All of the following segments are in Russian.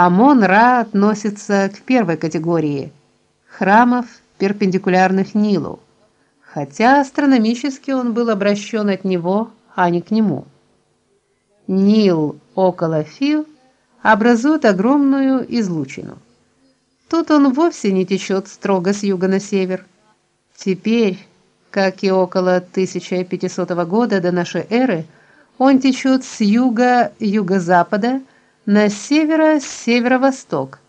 Амон-Ра относится к первой категории храмов, перпендикулярных Нилу, хотя астрономически он был обращен от него, а не к нему. Нил около Фив образует огромную излучину. Тут он вовсе не течет строго с юга на север. Теперь, как и около 1500 года до нашей эры, он течет с юга юго-запада на северо-северо-восток,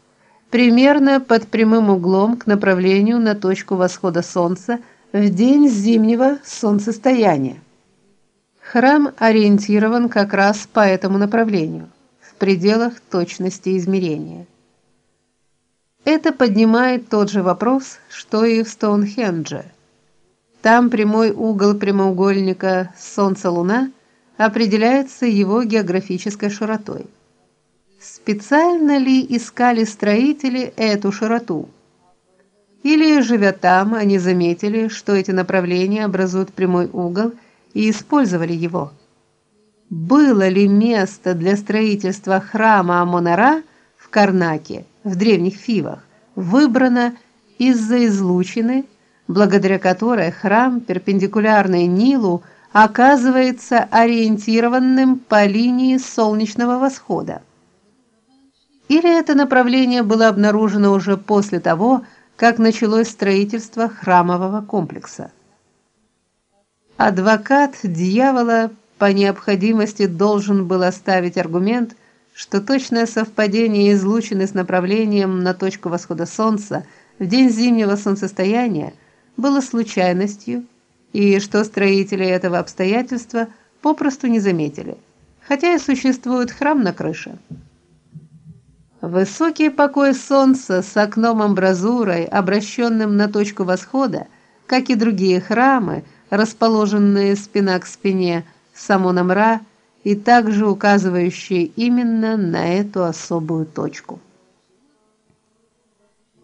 примерно под прямым углом к направлению на точку восхода солнца в день зимнего солнцестояния. Храм ориентирован как раз по этому направлению, в пределах точности измерения. Это поднимает тот же вопрос, что и в Стоунхендже. Там прямой угол прямоугольника Солнце-Луна определяется его географической широтой. Специально ли искали строители эту широту? Или живя там, они заметили, что эти направления образуют прямой угол и использовали его? Было ли место для строительства храма Амон-Ра в Карнаке? в древних Фивах выбрана из-за излучины, благодаря которой храм перпендикулярный Нилу оказывается ориентированным по линии солнечного восхода. Или это направление было обнаружено уже после того, как началось строительство храмового комплекса. Адвокат дьявола по необходимости должен был оставить аргумент, что точное совпадение излучины с направлением на точку восхода солнца в день зимнего солнцестояния было случайностью, и что строители этого обстоятельства попросту не заметили, хотя и существует храм на крыше. Высокий покой солнца с окном-амбразурой, обращенным на точку восхода, как и другие храмы, расположенные спина к спине с Амоном-Ра, и также указывающие именно на эту особую точку.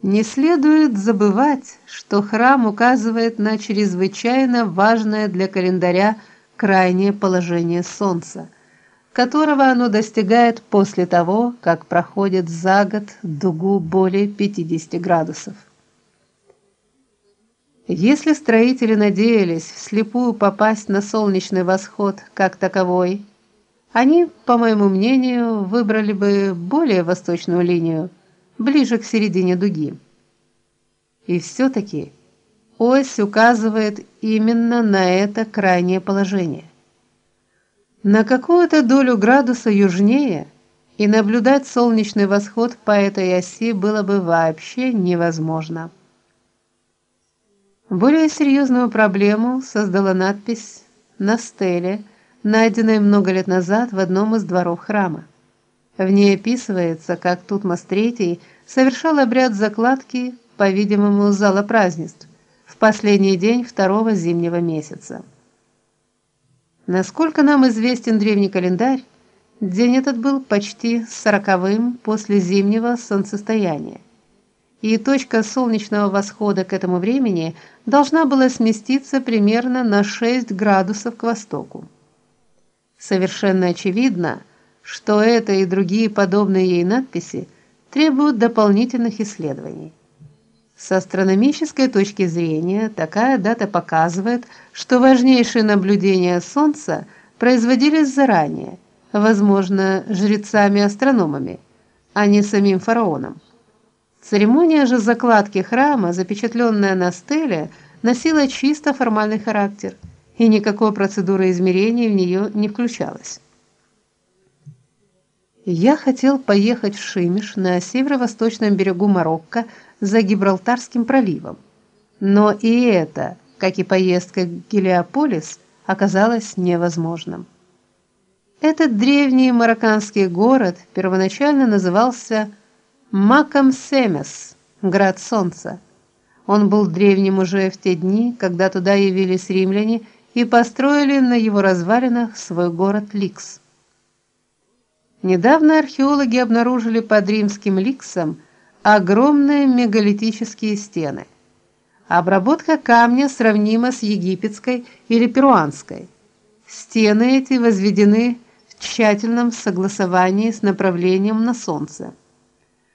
Не следует забывать, что храм указывает на чрезвычайно важное для календаря крайнее положение солнца, которого оно достигает после того, как проходит за год дугу более 50 градусов. Если строители надеялись вслепую попасть на солнечный восход как таковой, они, по моему мнению, выбрали бы более восточную линию, ближе к середине дуги. И все таки ось указывает именно на это крайнее положение. На какую-то долю градуса южнее и наблюдать солнечный восход по этой оси было бы вообще невозможно. Более серьезную проблему создала надпись на стеле найденной много лет назад в одном из дворов храма. В ней описывается, как Тутмос III совершал обряд закладки, по-видимому, зала празднеств в последний день второго зимнего месяца. Насколько нам известен древний календарь, день этот был почти сороковым после зимнего солнцестояния. И точка солнечного восхода к этому времени должна была сместиться примерно на 6 градусов к востоку. Совершенно очевидно, что это и другие подобные ей надписи требуют дополнительных исследований. С астрономической точки зрения такая дата показывает, что важнейшие наблюдения солнца производились заранее, возможно, жрецами-астрономами, а не самим фараоном. Церемония же закладки храма, запечатленная на стеле, носила чисто формальный характер – и никакой процедуры измерения в нее не включалось. Я хотел поехать в Шимиш на северо-восточном берегу Марокко за Гибралтарским проливом. Но и это, как и поездка в Гелиополис, оказалось невозможным. Этот древний марокканский город первоначально назывался Макам-Семес, град солнца. Он был древним уже в те дни, когда туда явились римляне и построили на его развалинах свой город Ликс. Недавно археологи обнаружили под римским Ликсом огромные мегалитические стены. Обработка камня сравнима с египетской или перуанской. Стены эти возведены в тщательном согласовании с направлением на солнце.